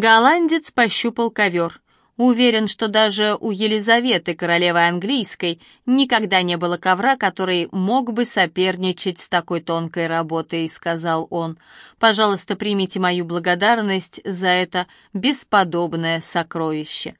Голландец пощупал ковер. Уверен, что даже у Елизаветы, королевы английской, никогда не было ковра, который мог бы соперничать с такой тонкой работой, сказал он. Пожалуйста, примите мою благодарность за это бесподобное сокровище.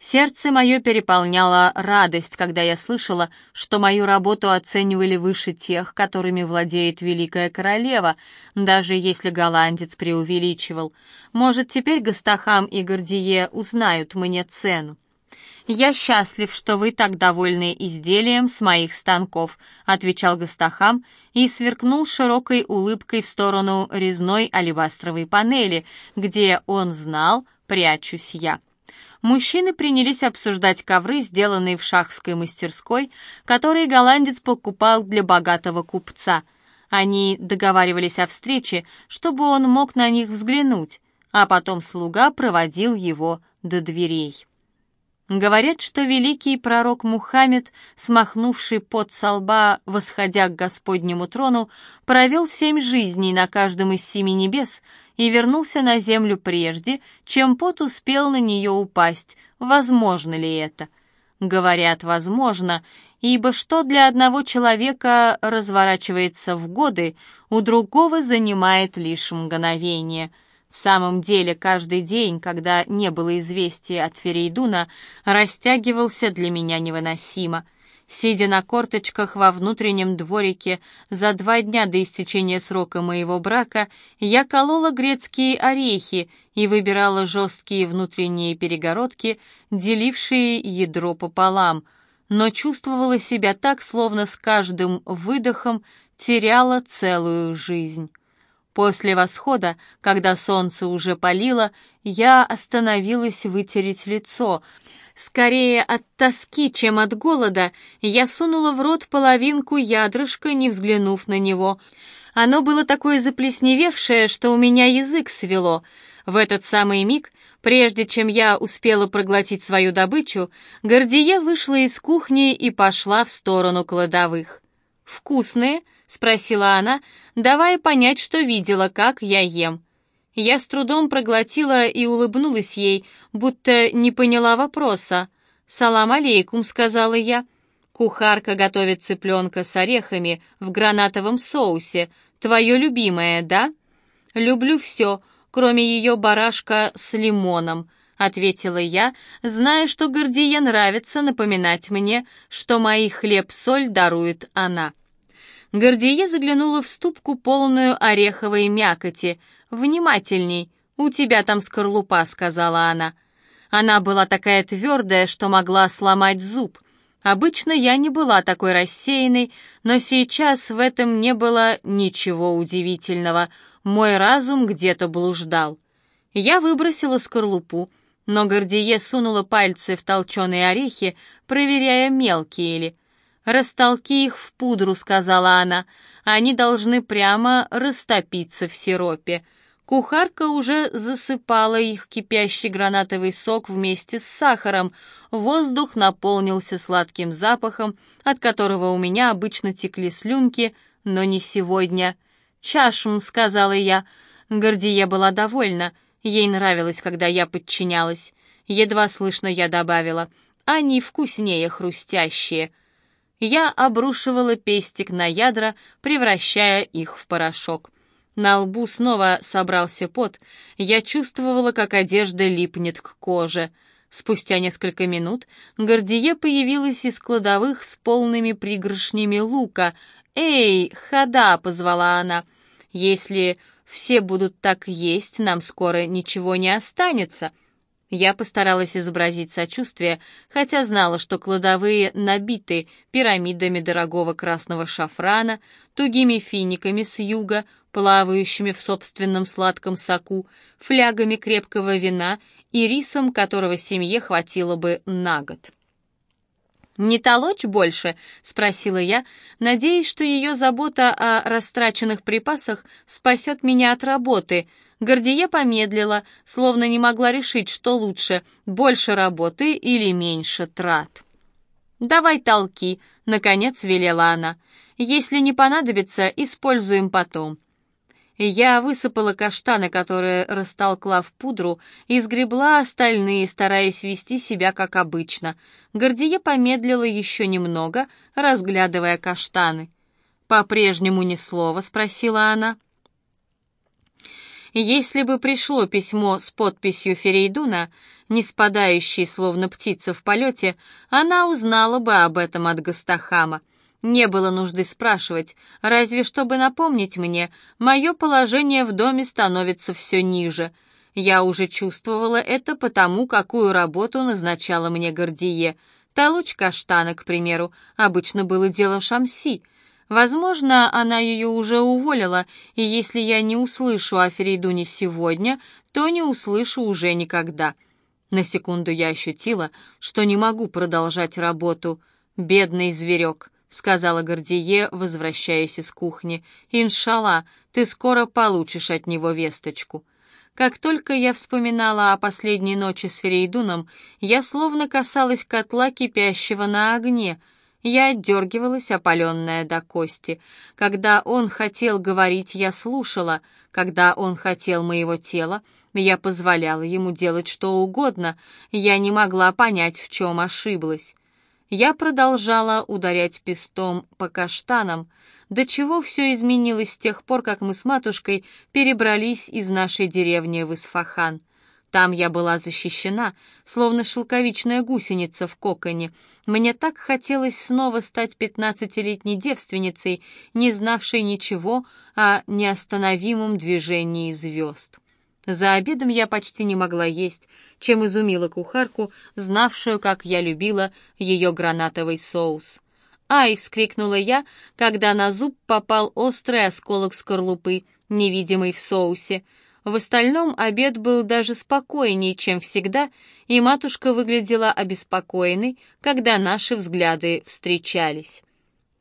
Сердце мое переполняло радость, когда я слышала, что мою работу оценивали выше тех, которыми владеет великая королева, даже если голландец преувеличивал. Может, теперь Гастахам и Гордие узнают мне цену. «Я счастлив, что вы так довольны изделием с моих станков», отвечал Гастахам и сверкнул широкой улыбкой в сторону резной алебастровой панели, где он знал, прячусь я мужчины принялись обсуждать ковры, сделанные в шахской мастерской, которые голландец покупал для богатого купца. Они договаривались о встрече, чтобы он мог на них взглянуть, а потом слуга проводил его до дверей. Говорят, что великий пророк Мухаммед, смахнувший пот со лба, восходя к Господнему трону, провел семь жизней на каждом из семи небес и вернулся на землю прежде, чем пот успел на нее упасть. Возможно ли это? Говорят, возможно, ибо что для одного человека разворачивается в годы, у другого занимает лишь мгновение. В самом деле, каждый день, когда не было известия от Ферейдуна, растягивался для меня невыносимо — Сидя на корточках во внутреннем дворике за два дня до истечения срока моего брака, я колола грецкие орехи и выбирала жесткие внутренние перегородки, делившие ядро пополам, но чувствовала себя так, словно с каждым выдохом теряла целую жизнь. После восхода, когда солнце уже палило, я остановилась вытереть лицо — Скорее от тоски, чем от голода, я сунула в рот половинку ядрышка, не взглянув на него. Оно было такое заплесневевшее, что у меня язык свело. В этот самый миг, прежде чем я успела проглотить свою добычу, Гордия вышла из кухни и пошла в сторону кладовых. «Вкусные?» — спросила она, давая понять, что видела, как я ем. Я с трудом проглотила и улыбнулась ей, будто не поняла вопроса. «Салам алейкум», — сказала я. «Кухарка готовит цыпленка с орехами в гранатовом соусе. Твое любимое, да?» «Люблю все, кроме ее барашка с лимоном», — ответила я, зная, что Гордие нравится напоминать мне, что мои хлеб-соль дарует она. Гордие заглянула в ступку, полную ореховой мякоти — «Внимательней, у тебя там скорлупа», — сказала она. Она была такая твердая, что могла сломать зуб. Обычно я не была такой рассеянной, но сейчас в этом не было ничего удивительного. Мой разум где-то блуждал. Я выбросила скорлупу, но Гордие сунула пальцы в толченые орехи, проверяя, мелкие ли. «Растолки их в пудру», — сказала она. «Они должны прямо растопиться в сиропе». Кухарка уже засыпала их кипящий гранатовый сок вместе с сахаром. Воздух наполнился сладким запахом, от которого у меня обычно текли слюнки, но не сегодня. «Чашм», — сказала я. Гордия была довольна. Ей нравилось, когда я подчинялась. Едва слышно я добавила. «Они вкуснее хрустящие». Я обрушивала пестик на ядра, превращая их в порошок. На лбу снова собрался пот. Я чувствовала, как одежда липнет к коже. Спустя несколько минут Гордие появилась из кладовых с полными пригоршнями лука. «Эй, хода!» — позвала она. «Если все будут так есть, нам скоро ничего не останется». Я постаралась изобразить сочувствие, хотя знала, что кладовые набиты пирамидами дорогого красного шафрана, тугими финиками с юга, плавающими в собственном сладком соку, флягами крепкого вина и рисом, которого семье хватило бы на год. «Не толочь больше?» — спросила я, надеясь, что ее забота о растраченных припасах спасет меня от работы. Гордие помедлила, словно не могла решить, что лучше — больше работы или меньше трат. «Давай толки», — наконец велела она. «Если не понадобится, используем потом». Я высыпала каштаны, которые растолкла в пудру, и сгребла остальные, стараясь вести себя как обычно. Гордие помедлила еще немного, разглядывая каштаны. «По-прежнему ни слова?» — спросила она. Если бы пришло письмо с подписью Ферейдуна, не спадающей, словно птица в полете, она узнала бы об этом от Гастахама. Не было нужды спрашивать, разве чтобы напомнить мне, мое положение в доме становится все ниже. Я уже чувствовала это потому, какую работу назначала мне Гордие. Толочь каштана, к примеру, обычно было делом Шамси. Возможно, она ее уже уволила, и если я не услышу о Ферейдуне сегодня, то не услышу уже никогда. На секунду я ощутила, что не могу продолжать работу. Бедный зверек. — сказала Гордие, возвращаясь из кухни. «Иншалла, ты скоро получишь от него весточку». Как только я вспоминала о последней ночи с Ферейдуном, я словно касалась котла, кипящего на огне. Я отдергивалась, опаленная до кости. Когда он хотел говорить, я слушала. Когда он хотел моего тела, я позволяла ему делать что угодно. Я не могла понять, в чем ошиблась. Я продолжала ударять пестом по каштанам, до чего все изменилось с тех пор, как мы с матушкой перебрались из нашей деревни в Исфахан. Там я была защищена, словно шелковичная гусеница в коконе. Мне так хотелось снова стать пятнадцатилетней девственницей, не знавшей ничего о неостановимом движении звезд. За обедом я почти не могла есть, чем изумила кухарку, знавшую, как я любила ее гранатовый соус. «Ай!» — вскрикнула я, когда на зуб попал острый осколок скорлупы, невидимый в соусе. В остальном обед был даже спокойнее, чем всегда, и матушка выглядела обеспокоенной, когда наши взгляды встречались.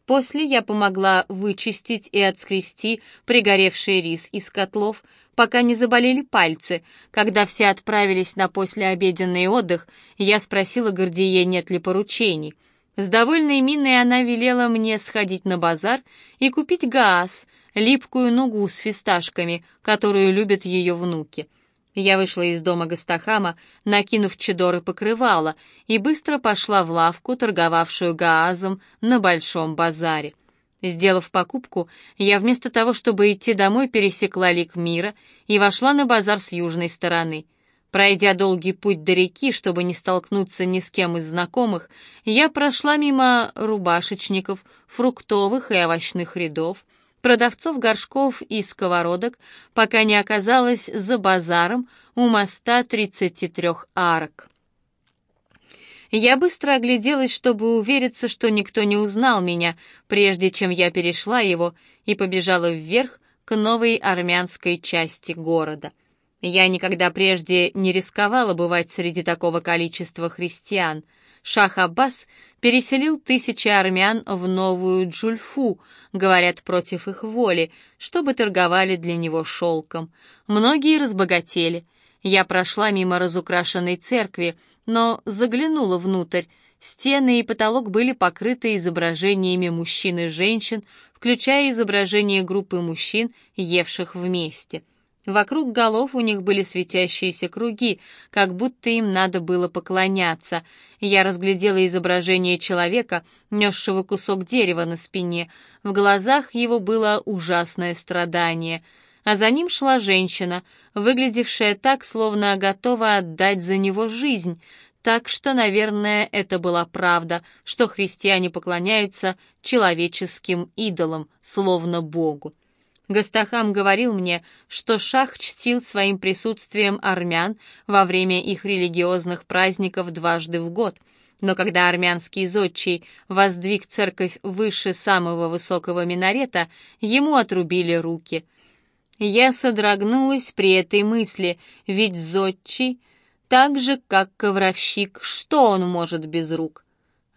После я помогла вычистить и отскрести пригоревший рис из котлов, пока не заболели пальцы. Когда все отправились на послеобеденный отдых, я спросила Гордие, нет ли поручений. С довольной миной она велела мне сходить на базар и купить гаас, липкую нугу с фисташками, которую любят ее внуки. Я вышла из дома Гастахама, накинув чедор и покрывало, и быстро пошла в лавку, торговавшую гаазом на большом базаре. Сделав покупку, я вместо того, чтобы идти домой, пересекла лик мира и вошла на базар с южной стороны. Пройдя долгий путь до реки, чтобы не столкнуться ни с кем из знакомых, я прошла мимо рубашечников, фруктовых и овощных рядов, продавцов горшков и сковородок, пока не оказалась за базаром у моста 33 арок. Я быстро огляделась, чтобы увериться, что никто не узнал меня, прежде чем я перешла его и побежала вверх к новой армянской части города. Я никогда прежде не рисковала бывать среди такого количества христиан. Шах Аббас переселил тысячи армян в новую Джульфу, говорят, против их воли, чтобы торговали для него шелком. Многие разбогатели. Я прошла мимо разукрашенной церкви, но заглянула внутрь. Стены и потолок были покрыты изображениями мужчин и женщин, включая изображение группы мужчин, евших вместе. Вокруг голов у них были светящиеся круги, как будто им надо было поклоняться. Я разглядела изображение человека, несшего кусок дерева на спине. В глазах его было ужасное страдание — а за ним шла женщина, выглядевшая так, словно готова отдать за него жизнь, так что, наверное, это была правда, что христиане поклоняются человеческим идолам, словно Богу. Гастахам говорил мне, что шах чтил своим присутствием армян во время их религиозных праздников дважды в год, но когда армянский зодчий воздвиг церковь выше самого высокого минарета, ему отрубили руки — я содрогнулась при этой мысли, ведь зодчий, так же, как ковровщик, что он может без рук?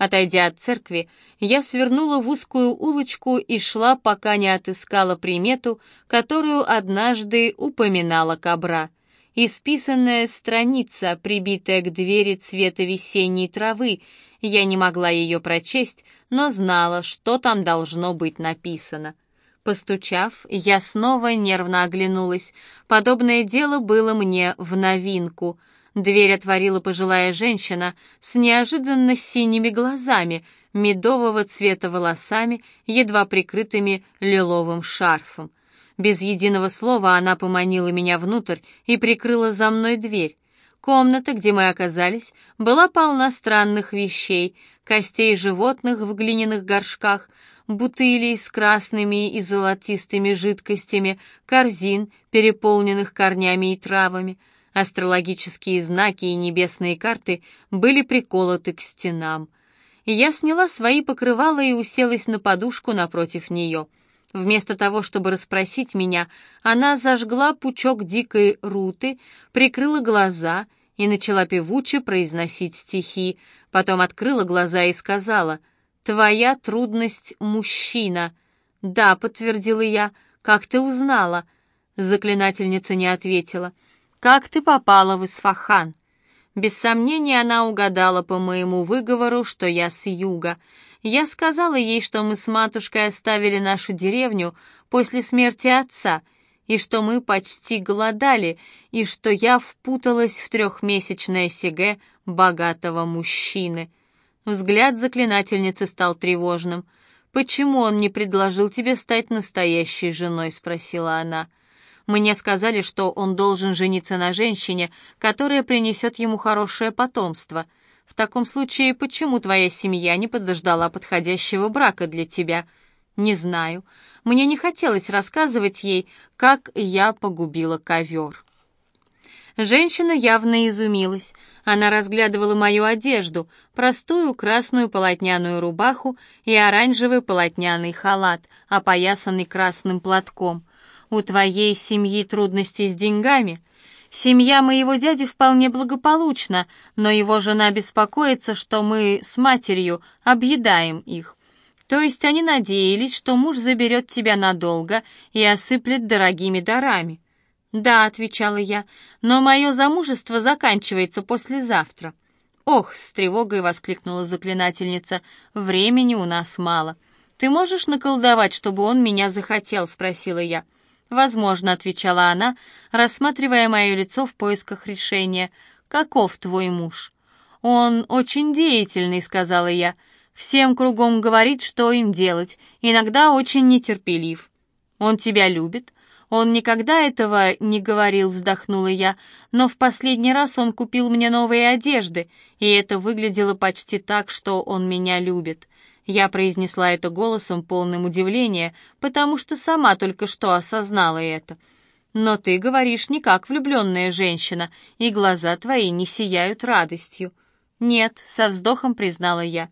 Отойдя от церкви, я свернула в узкую улочку и шла, пока не отыскала примету, которую однажды упоминала кобра. Исписанная страница, прибитая к двери цвета весенней травы. Я не могла ее прочесть, но знала, что там должно быть написано. Постучав, я снова нервно оглянулась. Подобное дело было мне в новинку. Дверь отворила пожилая женщина с неожиданно синими глазами, медового цвета волосами, едва прикрытыми лиловым шарфом. Без единого слова она поманила меня внутрь и прикрыла за мной дверь. Комната, где мы оказались, была полна странных вещей, костей животных в глиняных горшках, бутылей с красными и золотистыми жидкостями, корзин, переполненных корнями и травами. Астрологические знаки и небесные карты были приколоты к стенам. Я сняла свои покрывала и уселась на подушку напротив нее. Вместо того, чтобы расспросить меня, она зажгла пучок дикой руты, прикрыла глаза и начала певуче произносить стихи, потом открыла глаза и сказала — «Твоя трудность — мужчина». «Да», — подтвердила я. «Как ты узнала?» Заклинательница не ответила. «Как ты попала в Исфахан?» Без сомнения, она угадала по моему выговору, что я с юга. Я сказала ей, что мы с матушкой оставили нашу деревню после смерти отца, и что мы почти голодали, и что я впуталась в трехмесячное СИГ богатого мужчины. Взгляд заклинательницы стал тревожным. «Почему он не предложил тебе стать настоящей женой?» — спросила она. «Мне сказали, что он должен жениться на женщине, которая принесет ему хорошее потомство. В таком случае, почему твоя семья не подождала подходящего брака для тебя?» «Не знаю. Мне не хотелось рассказывать ей, как я погубила ковер». Женщина явно изумилась. Она разглядывала мою одежду, простую красную полотняную рубаху и оранжевый полотняный халат, опоясанный красным платком. «У твоей семьи трудности с деньгами?» «Семья моего дяди вполне благополучна, но его жена беспокоится, что мы с матерью объедаем их. То есть они надеялись, что муж заберет тебя надолго и осыплет дорогими дарами. «Да», — отвечала я, — «но мое замужество заканчивается послезавтра». «Ох!» — с тревогой воскликнула заклинательница. «Времени у нас мало. Ты можешь наколдовать, чтобы он меня захотел?» — спросила я. «Возможно», — отвечала она, рассматривая мое лицо в поисках решения. «Каков твой муж?» «Он очень деятельный», — сказала я. «Всем кругом говорит, что им делать, иногда очень нетерпелив». «Он тебя любит?» «Он никогда этого не говорил», — вздохнула я, «но в последний раз он купил мне новые одежды, и это выглядело почти так, что он меня любит». Я произнесла это голосом, полным удивления, потому что сама только что осознала это. «Но ты говоришь не как влюбленная женщина, и глаза твои не сияют радостью». «Нет», — со вздохом признала я.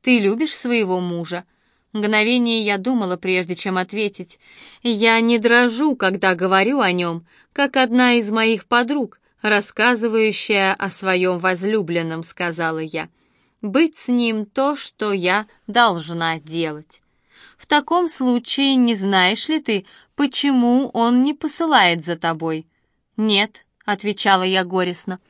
«Ты любишь своего мужа?» Мгновение я думала, прежде чем ответить. Я не дрожу, когда говорю о нем, как одна из моих подруг, рассказывающая о своем возлюбленном, сказала я. Быть с ним то, что я должна делать. В таком случае не знаешь ли ты, почему он не посылает за тобой? Нет, отвечала я горестно.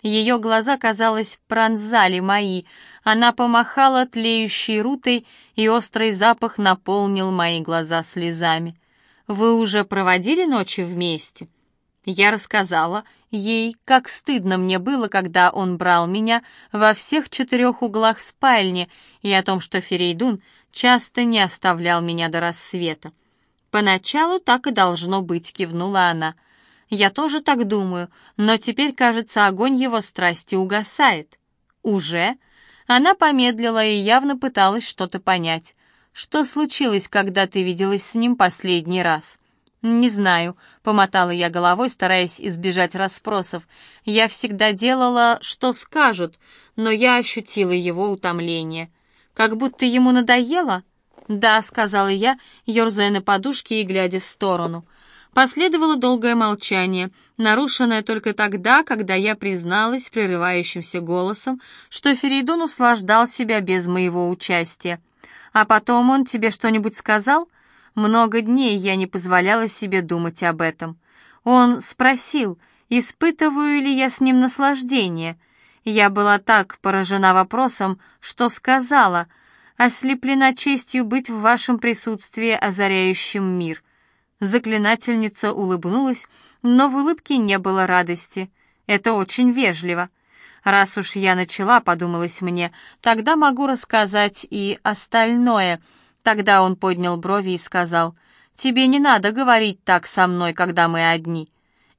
Ее глаза, казалось, пронзали мои. Она помахала тлеющей рутой, и острый запах наполнил мои глаза слезами. «Вы уже проводили ночи вместе?» Я рассказала ей, как стыдно мне было, когда он брал меня во всех четырех углах спальни, и о том, что Ферейдун часто не оставлял меня до рассвета. «Поначалу так и должно быть», — кивнула она. Я тоже так думаю, но теперь, кажется, огонь его страсти угасает. Уже? Она помедлила и явно пыталась что-то понять. Что случилось, когда ты виделась с ним последний раз? «Не знаю», — помотала я головой, стараясь избежать расспросов. «Я всегда делала, что скажут, но я ощутила его утомление. Как будто ему надоело?» «Да», — сказала я, ерзая на подушке и глядя в сторону. Последовало долгое молчание, нарушенное только тогда, когда я призналась прерывающимся голосом, что Феридун услаждал себя без моего участия. «А потом он тебе что-нибудь сказал?» Много дней я не позволяла себе думать об этом. Он спросил, испытываю ли я с ним наслаждение. Я была так поражена вопросом, что сказала, ослеплена честью быть в вашем присутствии, озаряющим мир». Заклинательница улыбнулась, но в улыбке не было радости. Это очень вежливо. Раз уж я начала, подумалось мне, тогда могу рассказать и остальное. Тогда он поднял брови и сказал, «Тебе не надо говорить так со мной, когда мы одни».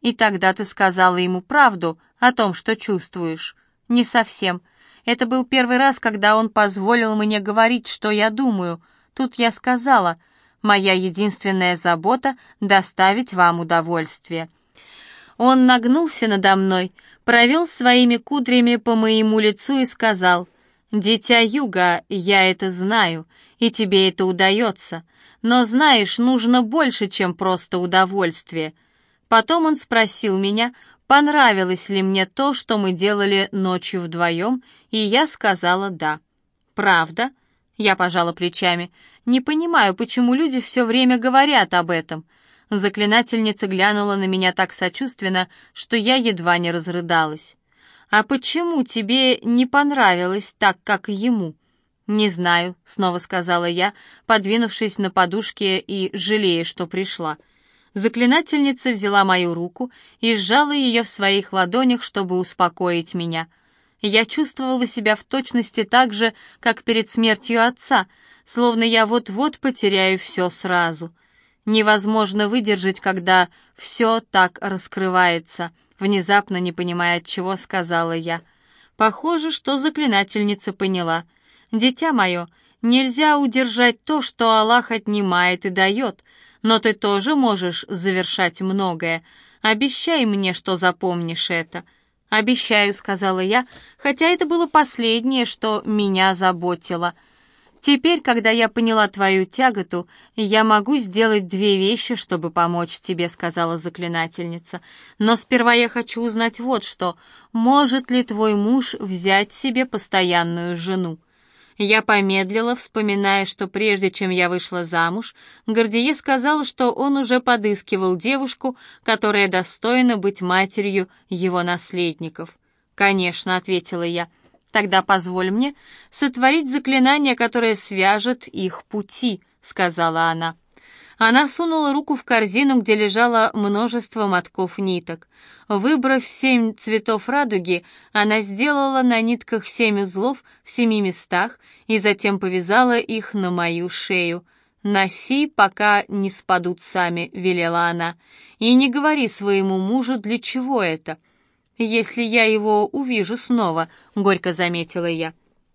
И тогда ты сказала ему правду о том, что чувствуешь. Не совсем. Это был первый раз, когда он позволил мне говорить, что я думаю. Тут я сказала, «Моя единственная забота — доставить вам удовольствие». Он нагнулся надо мной, провел своими кудрями по моему лицу и сказал, «Дитя юга, я это знаю, и тебе это удается, но знаешь, нужно больше, чем просто удовольствие». Потом он спросил меня, понравилось ли мне то, что мы делали ночью вдвоем, и я сказала «да». «Правда?» Я пожала плечами. «Не понимаю, почему люди все время говорят об этом. Заклинательница глянула на меня так сочувственно, что я едва не разрыдалась. «А почему тебе не понравилось так, как ему?» «Не знаю», — снова сказала я, подвинувшись на подушке и жалея, что пришла. Заклинательница взяла мою руку и сжала ее в своих ладонях, чтобы успокоить меня. Я чувствовала себя в точности так же, как перед смертью отца, словно я вот-вот потеряю все сразу — Невозможно выдержать, когда все так раскрывается. Внезапно, не понимая от чего, сказала я. Похоже, что заклинательница поняла. «Дитя мое, нельзя удержать то, что Аллах отнимает и дает, но ты тоже можешь завершать многое. Обещай мне, что запомнишь это». «Обещаю», — сказала я, хотя это было последнее, что меня заботило — Теперь, когда я поняла твою тяготу, я могу сделать две вещи, чтобы помочь тебе», — сказала заклинательница. «Но сперва я хочу узнать вот что. Может ли твой муж взять себе постоянную жену?» Я помедлила, вспоминая, что прежде чем я вышла замуж, Гордие сказал, что он уже подыскивал девушку, которая достойна быть матерью его наследников. «Конечно», — ответила я, — Тогда позволь мне сотворить заклинание, которое свяжет их пути», — сказала она. Она сунула руку в корзину, где лежало множество мотков ниток. Выбрав семь цветов радуги, она сделала на нитках семь узлов в семи местах и затем повязала их на мою шею. «Носи, пока не спадут сами», — велела она. «И не говори своему мужу, для чего это. «Если я его увижу снова», — горько заметила я.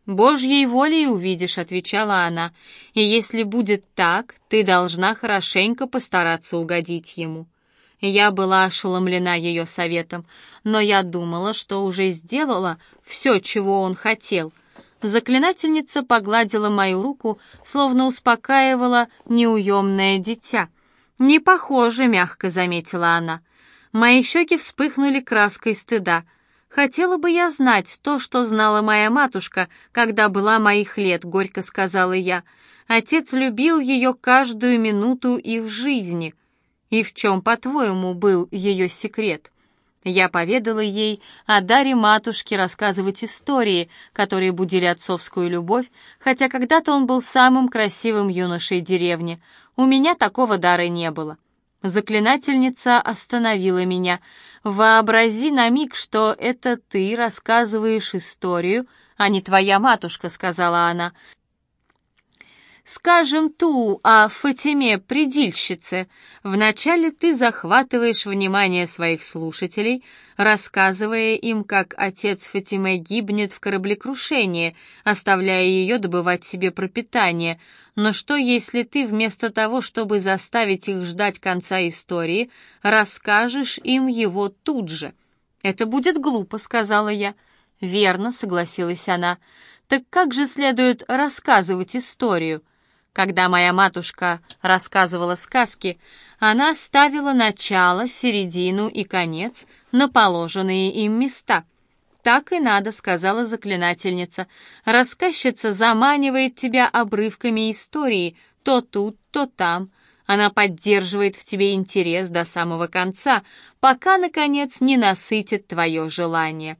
«Божьей волей увидишь», — отвечала она, «и если будет так, ты должна хорошенько постараться угодить ему». Я была ошеломлена ее советом, но я думала, что уже сделала все, чего он хотел. Заклинательница погладила мою руку, словно успокаивала неуемное дитя. «Не похоже», — мягко заметила она. Мои щеки вспыхнули краской стыда. «Хотела бы я знать то, что знала моя матушка, когда была моих лет», — горько сказала я. «Отец любил ее каждую минуту их жизни. И в чем, по-твоему, был ее секрет?» Я поведала ей о даре матушки рассказывать истории, которые будили отцовскую любовь, хотя когда-то он был самым красивым юношей деревни. У меня такого дара не было. Заклинательница остановила меня. «Вообрази на миг, что это ты рассказываешь историю, а не твоя матушка», — сказала она. Скажем ту о Фатиме-предильщице. Вначале ты захватываешь внимание своих слушателей, рассказывая им, как отец Фатиме гибнет в кораблекрушении, оставляя ее добывать себе пропитание. Но что, если ты вместо того, чтобы заставить их ждать конца истории, расскажешь им его тут же? «Это будет глупо», — сказала я. «Верно», — согласилась она. «Так как же следует рассказывать историю?» Когда моя матушка рассказывала сказки, она ставила начало, середину и конец на положенные им места. «Так и надо», — сказала заклинательница. «Рассказчица заманивает тебя обрывками истории, то тут, то там. Она поддерживает в тебе интерес до самого конца, пока, наконец, не насытит твое желание».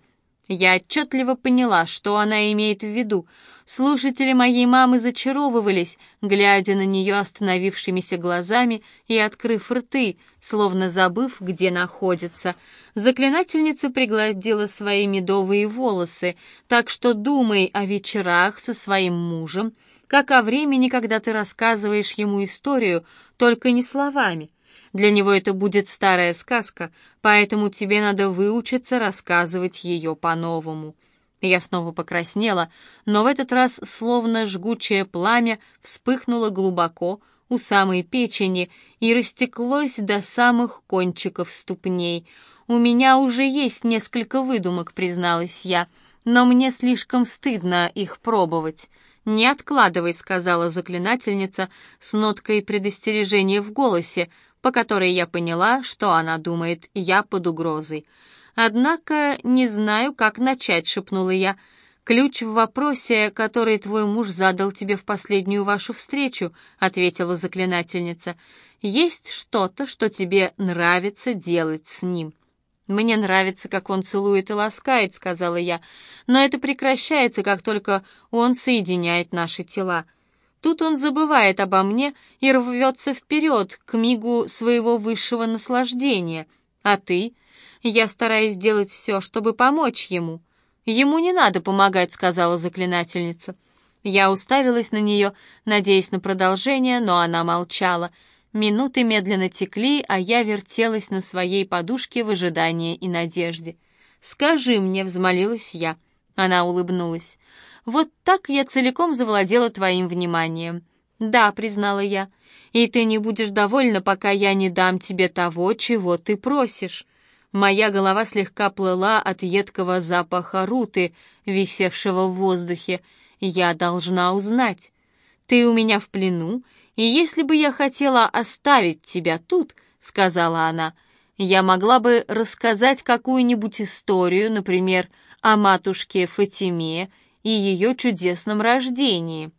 Я отчетливо поняла, что она имеет в виду. Слушатели моей мамы зачаровывались, глядя на нее остановившимися глазами и открыв рты, словно забыв, где находится. Заклинательница пригладила свои медовые волосы, так что думай о вечерах со своим мужем, как о времени, когда ты рассказываешь ему историю, только не словами. Для него это будет старая сказка, поэтому тебе надо выучиться рассказывать ее по-новому. Я снова покраснела, но в этот раз словно жгучее пламя вспыхнуло глубоко у самой печени и растеклось до самых кончиков ступней. «У меня уже есть несколько выдумок», — призналась я, «но мне слишком стыдно их пробовать». «Не откладывай», — сказала заклинательница с ноткой предостережения в голосе, по которой я поняла, что она думает, я под угрозой. «Однако не знаю, как начать», — шепнула я. «Ключ в вопросе, который твой муж задал тебе в последнюю вашу встречу», — ответила заклинательница. «Есть что-то, что тебе нравится делать с ним». «Мне нравится, как он целует и ласкает», — сказала я, «но это прекращается, как только он соединяет наши тела». Тут он забывает обо мне и рвется вперед к мигу своего высшего наслаждения. А ты? Я стараюсь сделать все, чтобы помочь ему. Ему не надо помогать, сказала заклинательница. Я уставилась на нее, надеясь на продолжение, но она молчала. Минуты медленно текли, а я вертелась на своей подушке в ожидании и надежде. «Скажи мне», — взмолилась я. Она улыбнулась. Вот так я целиком завладела твоим вниманием. Да, признала я. И ты не будешь довольна, пока я не дам тебе того, чего ты просишь. Моя голова слегка плыла от едкого запаха руты, висевшего в воздухе. Я должна узнать. Ты у меня в плену, и если бы я хотела оставить тебя тут, сказала она, я могла бы рассказать какую-нибудь историю, например, о матушке Фатиме и ее чудесном рождении.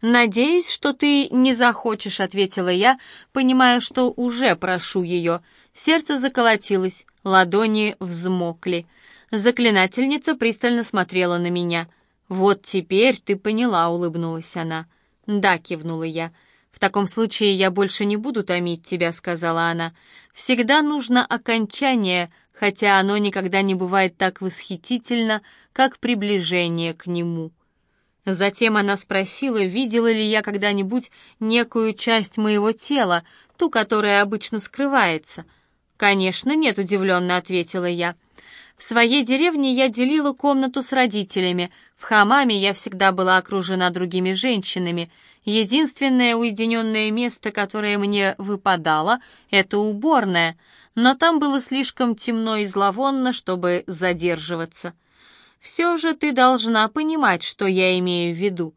«Надеюсь, что ты не захочешь», — ответила я, понимая, что уже прошу ее. Сердце заколотилось, ладони взмокли. Заклинательница пристально смотрела на меня. «Вот теперь ты поняла», — улыбнулась она. «Да», — кивнула я. «В таком случае я больше не буду томить тебя», — сказала она. «Всегда нужно окончание, хотя оно никогда не бывает так восхитительно, как приближение к нему. Затем она спросила, видела ли я когда-нибудь некую часть моего тела, ту, которая обычно скрывается. «Конечно, нет», — удивленно ответила я. В своей деревне я делила комнату с родителями. В хамаме я всегда была окружена другими женщинами. Единственное уединенное место, которое мне выпадало, — это уборная — но там было слишком темно и зловонно, чтобы задерживаться. Все же ты должна понимать, что я имею в виду.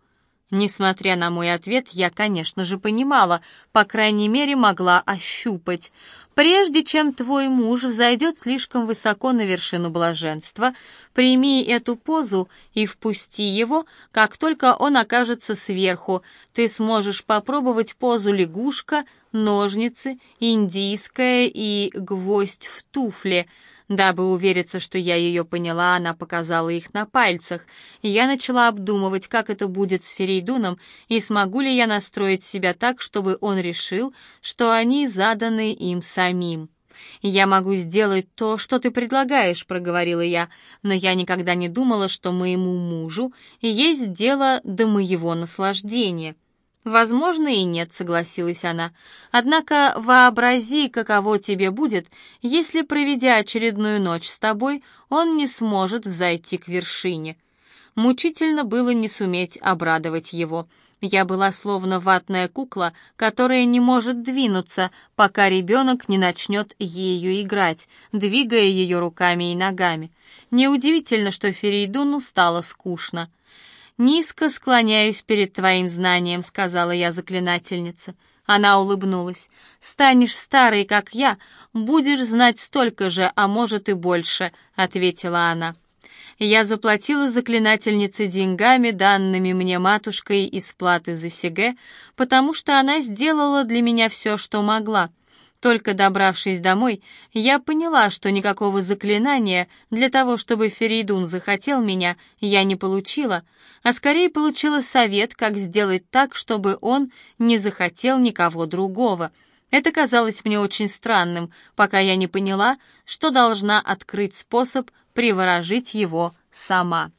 Несмотря на мой ответ, я, конечно же, понимала, по крайней мере, могла ощупать. Прежде чем твой муж взойдет слишком высоко на вершину блаженства, прими эту позу и впусти его, как только он окажется сверху. Ты сможешь попробовать позу лягушка, ножницы, индийская и гвоздь в туфле. Дабы увериться, что я ее поняла, она показала их на пальцах. Я начала обдумывать, как это будет с Ферейдуном, и смогу ли я настроить себя так, чтобы он решил, что они заданы им самим. «Я могу сделать то, что ты предлагаешь», — проговорила я, «но я никогда не думала, что моему мужу есть дело до моего наслаждения». «Возможно, и нет», — согласилась она. «Однако вообрази, каково тебе будет, если, проведя очередную ночь с тобой, он не сможет взойти к вершине». Мучительно было не суметь обрадовать его. Я была словно ватная кукла, которая не может двинуться, пока ребенок не начнет ею играть, двигая ее руками и ногами. Неудивительно, что Ферейдуну стало скучно. «Низко склоняюсь перед твоим знанием», — сказала я заклинательнице. Она улыбнулась. «Станешь старой, как я, будешь знать столько же, а может и больше», — ответила она. Я заплатила заклинательнице деньгами, данными мне матушкой из платы за Сиге, потому что она сделала для меня все, что могла — Только добравшись домой, я поняла, что никакого заклинания для того, чтобы Ферейдун захотел меня, я не получила, а скорее получила совет, как сделать так, чтобы он не захотел никого другого. Это казалось мне очень странным, пока я не поняла, что должна открыть способ приворожить его сама.